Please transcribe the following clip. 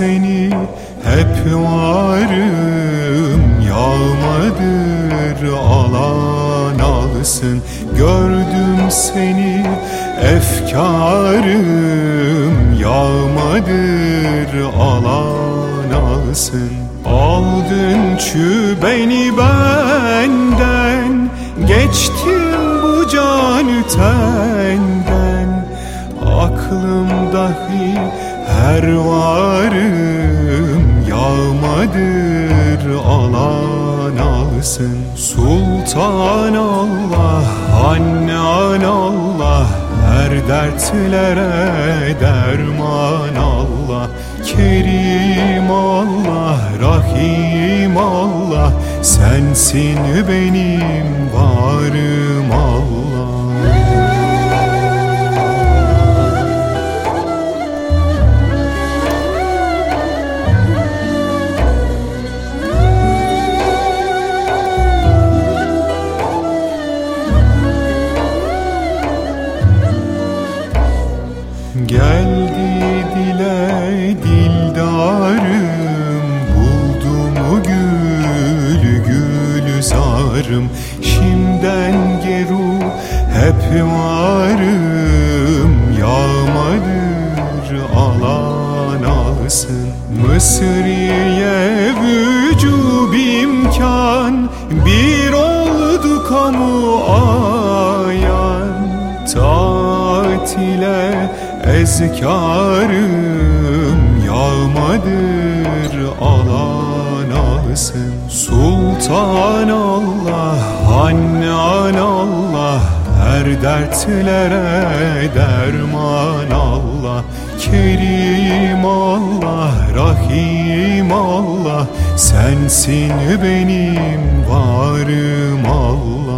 seni hep varım. Yağmadır alan alsın. Gördüm seni efkarım. Yağmadır alan alsın. Aldın çü beni benden alsın Sultan Allah, Hannan Allah Her dertlere derman Allah. Kerim Allah, Rahim Allah Sensin benim varım Geldi dile dildarım Buldum gül gül zarım Şimden geru hep varım Yağmadır alan alsın. Mısriye vücub imkan Bir oldu kamu ayan ezkarım Yağmadır alan alsın. Sultan Allah, Hannan Allah Her dertlere derman Allah. Kerim Allah, Rahim Allah Sensin benim varım Allah